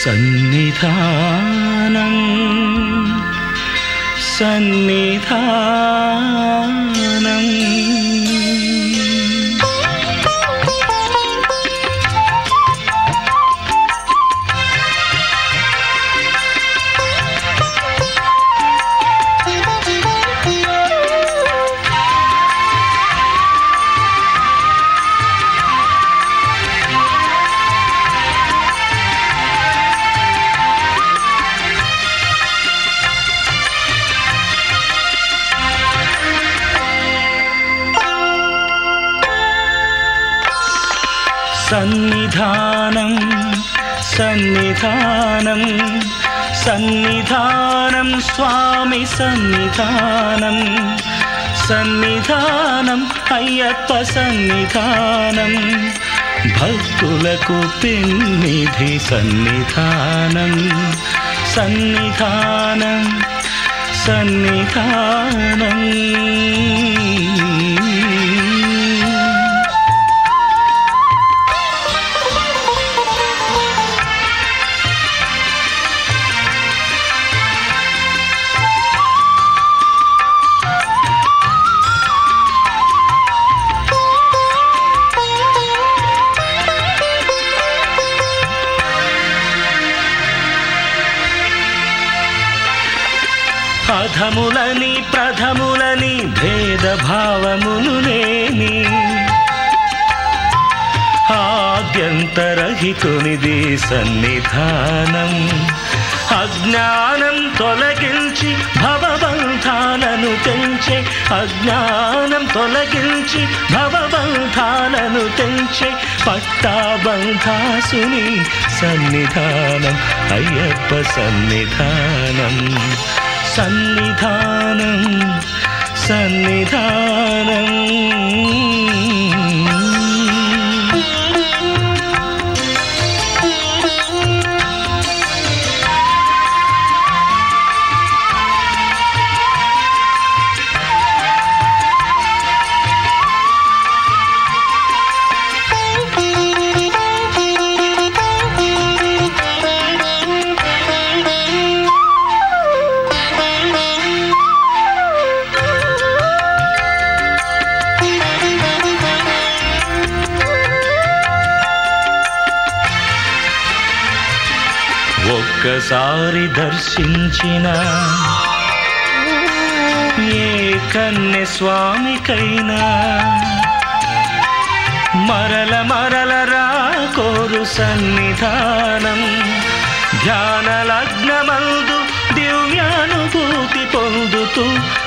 सन्निधानम् सन्निधानम् सन्निधानं सन्निधानं सन्निधानं स्वामिसन्निधानं सन्निधानम् अय्यप्पसन्निधानं भक्कुलकुपिन्निधिसन्निधानं सन्निधानं सन्निधानम् అధములని ప్రథములని భేదభావమును నేని ఆద్యంతరహితునిది సన్నిధానం. అజ్ఞానం తొలగించి భవబంధాలను తెంచే అజ్ఞానం తొలగించి భవబంధాలను తెంచే పట్టాబంధాసుని సన్నిధానం అయ్యప్ప సన్నిధానం. सन्निधान सन्निधान। ఒక్కసారి దర్శించిన ఏ కన్నె స్వామికైనా మరల మరల రాకోరు సన్నిధానం. ధ్యాన లగ్నమందు దివ్యానుభూతి పొందుతూ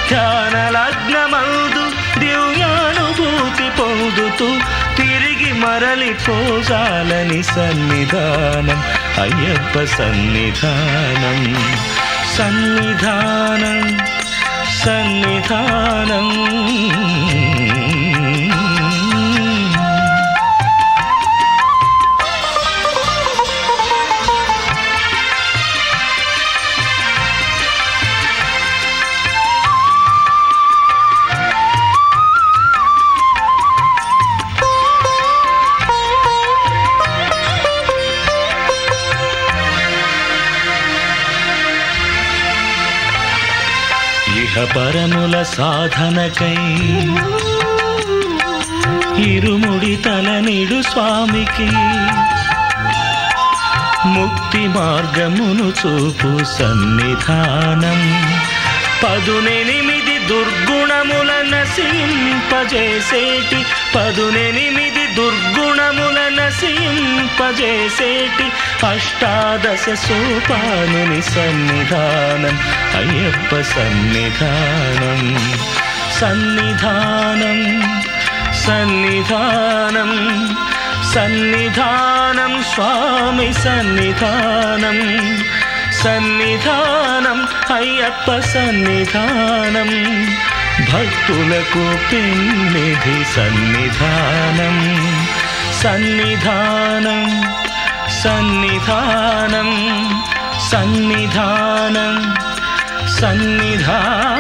ధ్యాన లగ్నమందు దివ్యానుభూతి పొందుతూ తిరిగి మరలి పోజాలని సన్నిధానం. अय्यप्पसन्निधानं सन्निधानं सन्निधानम् సన్నిధానం పరముల సాధనకై ఇరుముడి తలనిడు స్వామికి ముక్తి మార్గమును చూపు సన్నిధానం. పదునెనిమిది దుర్గుణముల నశింపజేసేటి పదునెనిమిది దుర్గుణముల నశింపజేసేటి అష్టాదశ సోపానుని సన్నిధానం అయ్యప్ప సన్నిధానం సన్నిధానం సన్నిధానం సన్నిధానం స్వామి సన్నిధానం సన్నిధానం అయ్యప్ప సన్నిధానం భక్తులకు పెన్నిధి సన్నిధానం సన్నిధానం సన్నిధానం సన్నిధానం సన్నిధానం